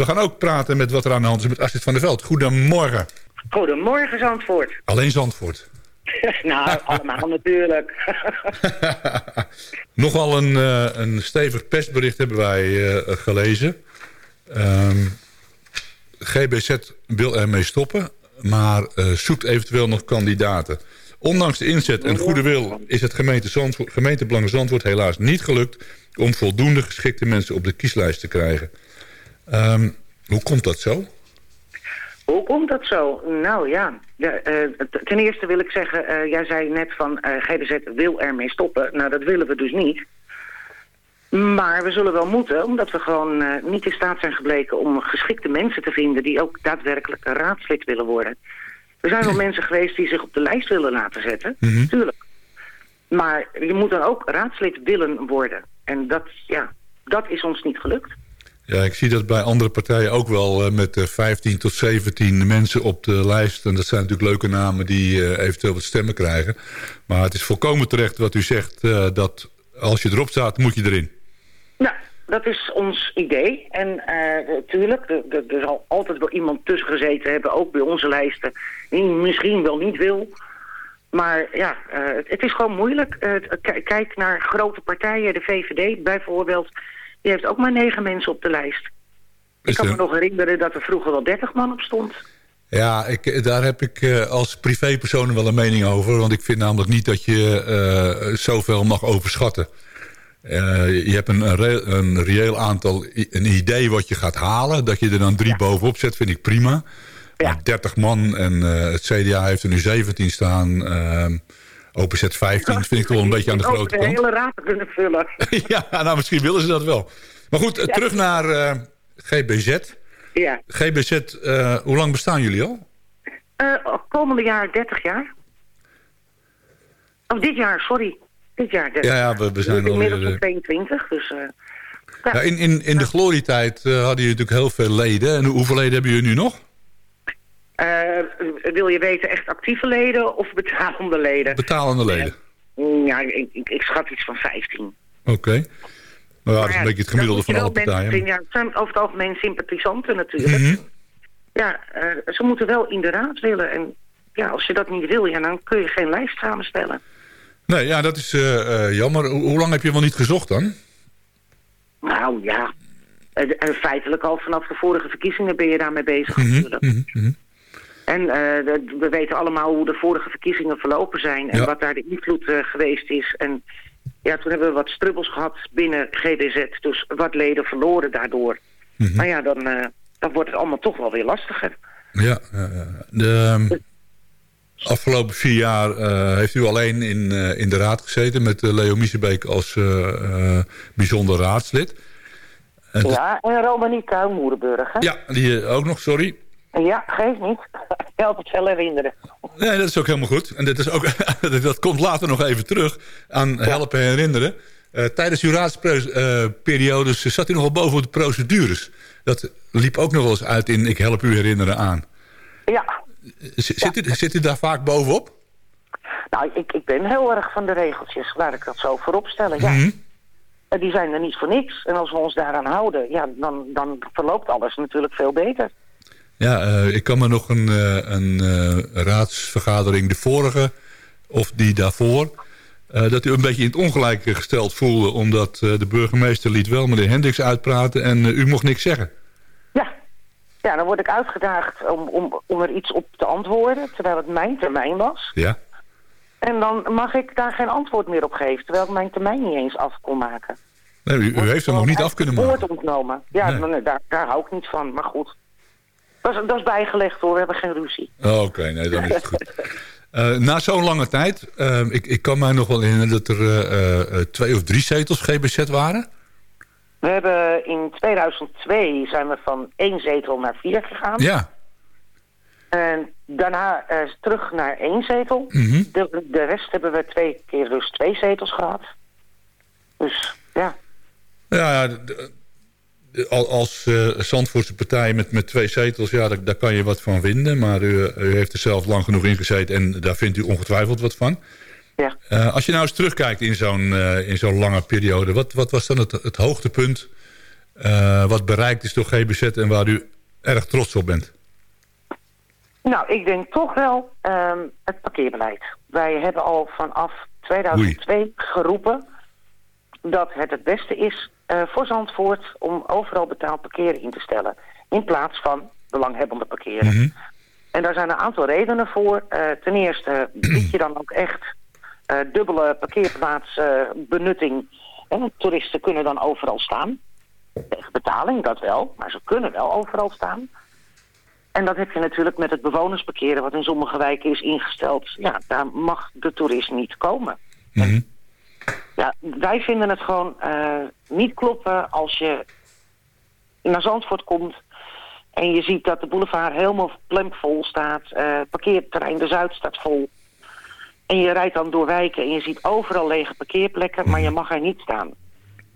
We gaan ook praten met wat er aan de hand is met Astrid van der Veld. Goedemorgen. Goedemorgen, Zandvoort. Alleen Zandvoort. nou, allemaal natuurlijk. Nogal een, uh, een stevig persbericht hebben wij uh, gelezen. Um, GBZ wil ermee stoppen, maar uh, zoekt eventueel nog kandidaten. Ondanks de inzet en goede wil is het gemeente Zandvoort, gemeentebelang Zandvoort helaas niet gelukt... om voldoende geschikte mensen op de kieslijst te krijgen. Um, hoe komt dat zo? Hoe komt dat zo? Nou ja, ja uh, ten eerste wil ik zeggen... Uh, jij zei net van uh, GBZ wil ermee stoppen. Nou, dat willen we dus niet. Maar we zullen wel moeten, omdat we gewoon niet in staat zijn gebleken... om geschikte mensen te vinden die ook daadwerkelijk raadslid willen worden. Er zijn wel mensen geweest die zich op de lijst willen laten zetten, mm -hmm. tuurlijk. Maar je moet dan ook raadslid willen worden. En dat, ja, dat is ons niet gelukt. Ja, ik zie dat bij andere partijen ook wel uh, met uh, 15 tot 17 mensen op de lijst. En dat zijn natuurlijk leuke namen die uh, eventueel wat stemmen krijgen. Maar het is volkomen terecht wat u zegt, dat als je erop staat, moet je erin. Nou, dat is ons idee. En natuurlijk, er zal altijd wel iemand tussen gezeten hebben, ook bij onze lijsten, die misschien wel niet wil. Maar ja, het, het, is gewoon moeilijk. kijk naar grote partijen, de VVD bijvoorbeeld die heeft ook maar negen mensen op de lijst. Ik kan me nog herinneren dat er vroeger wel dertig man op stond. Ja, ik, daar heb ik uh, als privépersoon wel een mening over. Want ik vind namelijk niet dat je uh, zoveel mag overschatten. Uh, je hebt een, een, een, reëel aantal, een idee wat je gaat halen. Dat je er dan drie ja. bovenop zet, vind ik prima. Ja. Maar 30 man en het CDA heeft er nu 17 staan... Ehm, OPZ 15 vind ik toch wel een beetje aan de grote kant. de hele raad kunnen vullen. ja, nou misschien willen ze dat wel. Maar goed, ja. terug naar uh, GBZ. Ja. GBZ, uh, hoe lang bestaan jullie al? Uh, komende jaar 30 jaar. Of dit jaar, sorry. Dit jaar 30 Ja, ja we, we zijn al... Inmiddels 22, dus... Ja, in, in, in de glorietijd hadden jullie natuurlijk heel veel leden. En hoeveel leden hebben jullie nu nog? Uh, wil je weten echt actieve leden of betalende leden? Betalende leden. Uh, ja, ik, ik, ik, schat iets van 15. Oké. Okay. Nou, ja, dat is een beetje het gemiddelde van alle partijen. Ja, het zijn over het algemeen sympathisanten natuurlijk. Mm -hmm. Ja, uh, ze moeten wel in de raad willen. En ja, als je dat niet wil, ja, dan kun je geen lijst samenstellen. Nee, ja, dat is jammer. Hoe, hoe lang heb je wel niet gezocht dan? Nou ja, feitelijk al vanaf de vorige verkiezingen ben je daarmee bezig mm -hmm. natuurlijk. Mm -hmm. En de, we weten allemaal hoe de vorige verkiezingen verlopen zijn... en ja. wat daar de invloed uh, geweest is. En ja, toen hebben we wat strubbels gehad binnen GDZ. Dus wat leden verloren daardoor. Mm -hmm. Maar ja, dan, uh, dan wordt het allemaal toch wel weer lastiger. Ja, de um, afgelopen vier jaar heeft u alleen in, in de raad gezeten... met Leo Miesebeek als bijzonder raadslid. Ja, en Romanika Moerenburg. Hè? Ja, die ook nog, sorry. Ja, geeft niet. Help het wel herinneren. Nee, dat is ook helemaal goed. En dat, is ook, dat komt later nog even terug aan helpen herinneren. Uh, tijdens uw raadsperiodes uh, zat u nogal boven de procedures. Dat liep ook nog wel eens uit in ik help u herinneren aan. Ja. Z zit, ja. U, zit u daar vaak bovenop? Nou, ik, ik ben heel erg van de regeltjes. Laat ik dat zo voorop stellen, ja. Mm -hmm. Die zijn er niet voor niks. En als we ons daaraan houden, ja, dan, dan verloopt alles natuurlijk veel beter. Ja, uh, ik kan me nog een, uh, een uh, raadsvergadering, de vorige of die daarvoor... dat u een beetje in het ongelijk gesteld voelde... omdat de burgemeester liet wel meneer Hendricks uitpraten en u mocht niks zeggen. Ja. ja, dan word ik uitgedaagd om, om, om er iets op te antwoorden... terwijl het mijn termijn was. Ja. En dan mag ik daar geen antwoord meer op geven... terwijl ik mijn termijn niet eens af kon maken. Nee, u, u heeft hem nog niet af kunnen maken. woord ontnomen. Ja, nee. Nee, daar, daar hou ik niet van, maar goed... Dat is, dat is bijgelegd hoor, we hebben geen ruzie. Oh, Oké, okay, nee, dan is het goed. Uh, na zo'n lange tijd, uh, ik, ik kan mij nog wel herinneren dat er uh, twee of drie zetels GBZ waren. We hebben in 2002 zijn we van één zetel naar vier gegaan. Ja. En daarna terug naar één zetel. Mm -hmm. de, de rest hebben we twee keer dus twee zetels gehad. Dus ja. Ja, als uh, Zandvoortse partij met, met twee zetels, ja, daar, daar kan je wat van vinden. Maar u, u, heeft er zelf lang genoeg in gezeten en daar vindt u ongetwijfeld wat van. Ja. Uh, als je nou eens terugkijkt in zo'n uh, in zo'n lange periode, wat, wat was dan het, het hoogtepunt wat bereikt is door GBZ en waar u erg trots op bent? Nou, ik denk toch wel ehm, het parkeerbeleid. Wij hebben al vanaf 2002 geroepen dat het het beste is uh, voor Zandvoort om overal betaald parkeren in te stellen. In plaats van belanghebbende parkeren. Mhm. En daar zijn een aantal redenen voor. Uh, ten eerste bied je dan ook echt uh, dubbele parkeerplaatsbenutting. en toeristen kunnen dan overal staan. Tegen betaling, dat wel. Maar ze kunnen wel overal staan. En dat heb je natuurlijk met het bewonersparkeren... wat in sommige wijken is ingesteld. Ja, daar mag de toerist niet komen. Ja, wij vinden het gewoon uh, niet kloppen als je naar Zandvoort komt... en je ziet dat de boulevard helemaal plemvol staat. Uh, parkeerterrein de Zuid staat vol. En je rijdt dan door wijken en je ziet overal lege parkeerplekken... maar je mag er niet staan.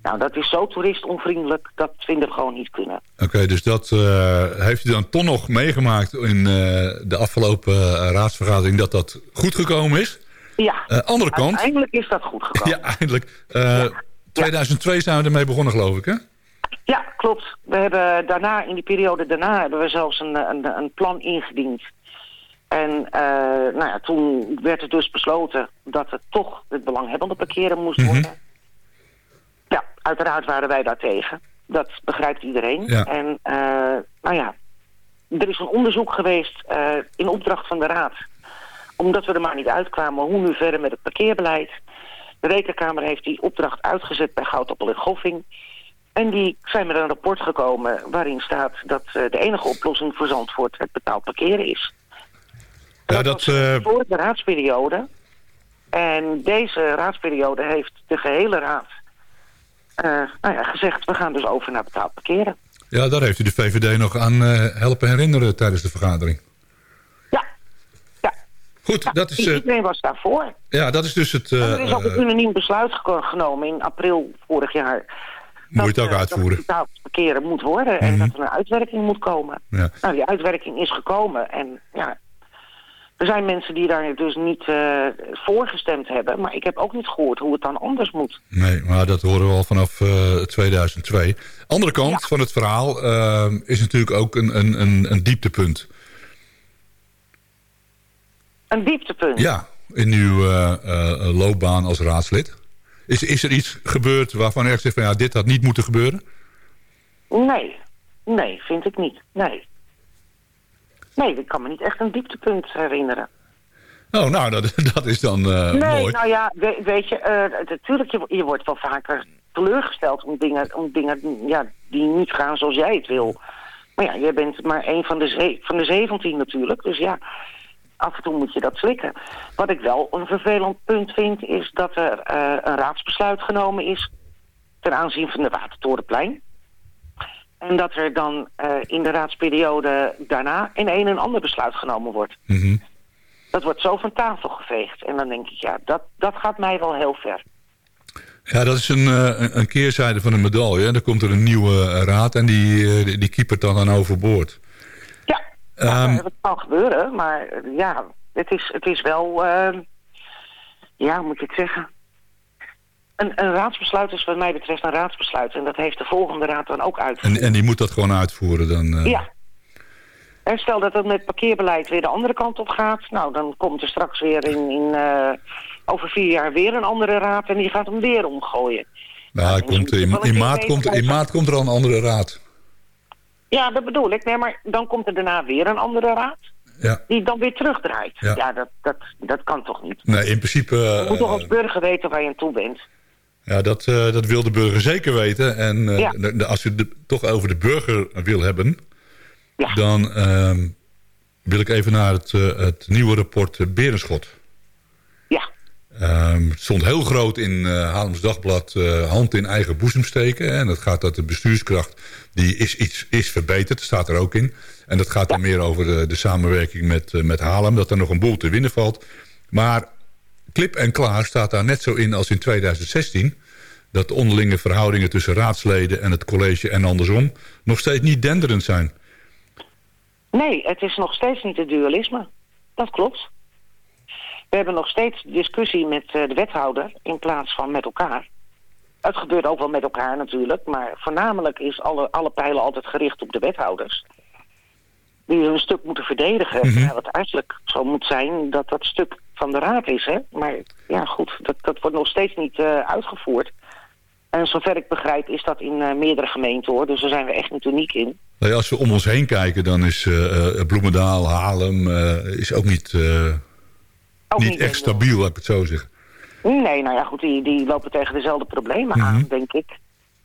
Nou, dat is zo toeristonvriendelijk, dat vinden we gewoon niet kunnen. Oké, dus dat uh, heeft u dan toch nog meegemaakt in uh, de afgelopen uh, raadsvergadering... dat dat goed gekomen is? Ja, andere kant, uiteindelijk is dat goed gekomen. ja, eindelijk. Ja. 2002 zijn we ermee begonnen, geloof ik, hè? Ja, klopt. We hebben daarna, in die periode daarna, hebben we zelfs een, een, een plan ingediend. En nou ja, toen werd het dus besloten dat het toch het belanghebbende parkeren moest mhm. worden. Ja, uiteraard waren wij daar tegen. Dat begrijpt iedereen. En uh, nou ja, er is een onderzoek geweest uh, in opdracht van de Raad. Omdat we er maar niet uitkwamen hoe nu verder met het parkeerbeleid. De Rekenkamer heeft die opdracht uitgezet bij Goudappel en Goffing. En die zijn met een rapport gekomen waarin staat dat uh, de enige oplossing voor Zandvoort het betaald parkeren is. Ja, dat, dat uh... voor de raadsperiode. En deze raadsperiode heeft de gehele raad uh, nou ja, gezegd, we gaan dus over naar betaald parkeren. Ja, daar heeft u de VVD nog aan uh, helpen herinneren tijdens de vergadering. Goed, dat is... Uh, iedereen was daarvoor. Ja, dat is dus het... er is ook een unaniem besluit genomen in april vorig jaar. Moet je het ook uitvoeren. Dat betaald parkeren moet worden en mhm. dat er een uitwerking moet komen. Ja. Nou, die uitwerking is gekomen en ja, er zijn mensen die daar dus niet uh, voor gestemd hebben. Maar ik heb ook niet gehoord hoe het dan anders moet. Nee, maar dat horen we al vanaf uh, 2002. Andere kant van het verhaal uh, is natuurlijk ook een, een, een, een dieptepunt. Een dieptepunt? Ja, in uw uh, loopbaan als raadslid. Is, is er iets gebeurd waarvan ergens zegt van ja, dit had niet moeten gebeuren? Nee, nee, vind ik niet. Nee. Nee, ik kan me niet echt een dieptepunt herinneren. Oh, nou, dat, dat is dan uh, nee, mooi. nou ja, weet je, uh, natuurlijk, je, je wordt wel vaker teleurgesteld om dingen, om dingen ja, die niet gaan zoals jij het wil. Maar ja, jij bent maar een van de, van de 17 natuurlijk, dus ja, af en toe moet je dat slikken. Wat ik wel een vervelend punt vind, is dat er uh, een raadsbesluit genomen is ten aanzien van de Watertorenplein. En dat er dan uh, in de raadsperiode daarna in een en ander besluit genomen wordt. Mm Dat wordt zo van tafel geveegd. En dan denk ik, ja, dat, dat gaat mij wel heel ver. Ja, dat is een, uh, een keerzijde van een medaille. Dan komt er een nieuwe raad en die, die, keepert dan aan overboord. Ja, um, dat kan gebeuren. Maar ja, het is, het is wel... Ehm, ja, hoe moet je het zeggen? Een, een, raadsbesluit is wat mij betreft een raadsbesluit. En dat heeft de volgende raad dan ook uitgevoerd. En, en die moet dat gewoon uitvoeren dan? Uh... Ja. En stel dat het met parkeerbeleid weer de andere kant op gaat. Nou, dan komt er straks weer in, in uh, over vier jaar weer een andere raad. En die gaat hem weer omgooien. Nou, nou komt, in, in, maart komt, in maart komt er al een andere raad. Ja, dat bedoel ik. Nee, maar dan komt er daarna weer een andere raad. Ja. Die dan weer terugdraait. Ja, ja dat, dat, dat kan toch niet? Nee, in principe... je moet toch als burger weten waar je aan toe bent. Ja, dat, uh, dat wil de burger zeker weten. En uh, de, als je het toch over de burger wil hebben... Ja. dan uh, wil ik even naar het, het nieuwe rapport Berenschot. Het stond heel groot in uh, Haarlems Dagblad hand in eigen boezem steken. En dat gaat dat de bestuurskracht die is, iets, is verbeterd, staat er ook in. En dat gaat dan meer over de, samenwerking met, met Haarlem. Dat er nog een boel te winnen valt. Maar klip en klaar staat daar net zo in als in 2016... dat de onderlinge verhoudingen tussen raadsleden en het college en andersom... nog steeds niet denderend zijn. Nee, het is nog steeds niet het dualisme. Dat klopt. We hebben nog steeds discussie met eh, de wethouder in plaats van met elkaar. Het gebeurt ook wel met elkaar natuurlijk, maar voornamelijk is alle, alle pijlen altijd gericht op de wethouders. Die hun stuk moeten verdedigen. Mhm. ja, wat eigenlijk zo moet zijn dat dat stuk van de raad is. Hè? Maar ja, goed, dat, dat wordt nog steeds niet eh, uitgevoerd. En zover ik begrijp is dat in eh, meerdere gemeenten hoor. Dus daar zijn we echt niet uniek in. Nou ja, als we om ons heen kijken, dan is Bloemendaal, Haarlem... is ook niet, Ook niet echt stabiel, laat ik het zo zeggen. Nee, nou ja, goed, die, die lopen tegen dezelfde problemen Mhm. aan, denk ik.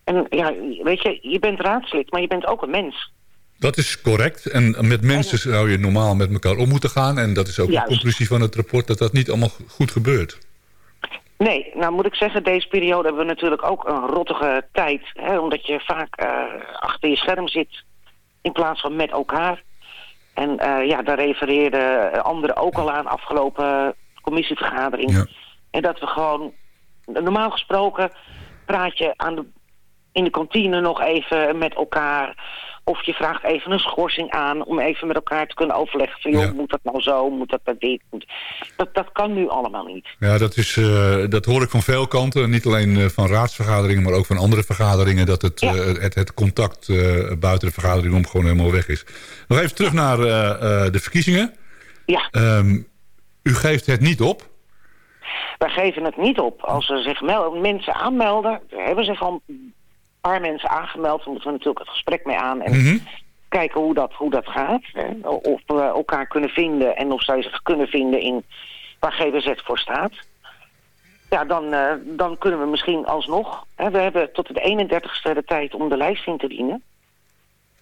En ja, weet je, je bent raadslid, maar je bent ook een mens. Dat is correct. En met mensen zou je normaal met elkaar om moeten gaan. En dat is ook Juist. de conclusie van het rapport... dat dat niet allemaal goed gebeurt. Nee, nou moet ik zeggen, deze periode hebben we natuurlijk ook een rottige tijd. Hè, omdat je vaak eh, achter je scherm zit in plaats van met elkaar. En eh, ja, daar refereerden anderen ook al aan afgelopen commissievergadering. Ja. En dat we gewoon, normaal gesproken praat je aan de, in de kantine nog even met elkaar. Of je vraagt even een schorsing aan om even met elkaar te kunnen overleggen. Van joh, Ja. moet dat nou zo, moet dat nou dit? Moet... Dat, dat kan nu allemaal niet. Ja, dat, is, eh, dat hoor ik van veel kanten. Niet alleen eh, van raadsvergaderingen, maar ook van andere vergaderingen... dat het, Ja. eh, het, het contact buiten de vergadering om gewoon helemaal weg is. Nog even terug naar de verkiezingen. Ja. Ehm, u geeft het niet op. Wij geven het niet op. Als er zich mensen aanmelden, hebben al een paar mensen aangemeld, dan moeten we natuurlijk het gesprek mee aan en Mhm. kijken hoe dat, hoe dat gaat. Hè. Of we elkaar kunnen vinden en of zij zich kunnen vinden in waar GWZ voor staat. Ja, dan, eh, dan kunnen we misschien alsnog. Hè, we hebben tot de 31ste de tijd om de lijst in te dienen.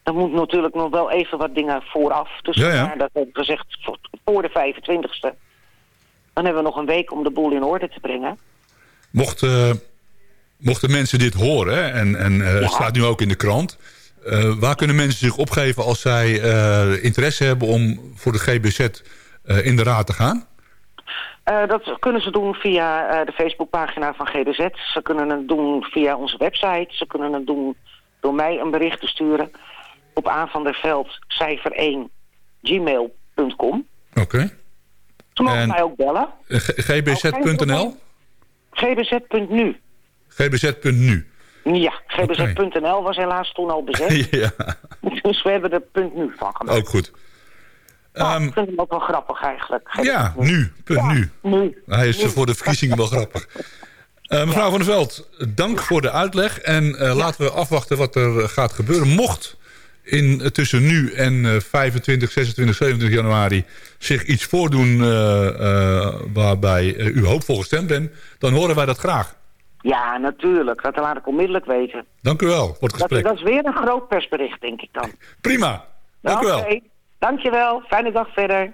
Er moet natuurlijk nog wel even wat dingen vooraf. Dus Ja, ja. dat we hebben gezegd voor, voor de 25ste. Dan hebben we nog een week om de boel in orde te brengen. Mocht, eh, mochten mensen dit horen, hè, en, en het Ja. staat nu ook in de krant... eh, waar kunnen mensen zich opgeven als zij eh, interesse hebben om voor de GBZ in de raad te gaan? Dat kunnen ze doen via de Facebookpagina van GBZ. Ze kunnen het doen via onze website. Ze kunnen het doen door mij een bericht te sturen op aanvanderveld cijfer 1 gmail.com. Oké. Ze mogen En- mij ook bellen. Gbz.nl? gbz.nu. gbz.nu. Ja, gbz.nl was helaas toen al bezet. ja, dus we hebben er punt .nu van gemaakt. ook goed. Ah, Ehm, ik vind hem ook wel grappig eigenlijk. ja, nu. Punt Ja, nu. nu. Hij is Nu. voor de verkiezingen wel grappig. Eh, mevrouw van der Veld, dank voor de uitleg. En eh, laten we afwachten wat er eh, gaat gebeuren. Mocht in, tussen nu en eh, 25, 26, 27 januari zich iets voordoen... waarbij u hoopvol gestemd bent... dan horen wij dat graag. Ja, natuurlijk. Dat laat ik onmiddellijk weten. Dank u wel voor het Dat, gesprek. dat is weer een groot persbericht, denk ik dan. Prima. Dank u wel. Oké, dankjewel. Fijne dag verder.